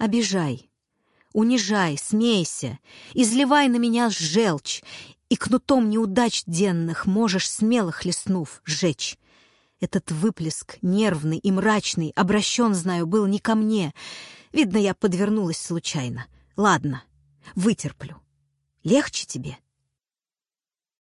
Обижай, унижай, смейся, изливай на меня желчь, и кнутом неудач денных можешь смело хлестнув сжечь. Этот выплеск, нервный и мрачный, обращен, знаю, был не ко мне. Видно, я подвернулась случайно. Ладно, вытерплю. Легче тебе?»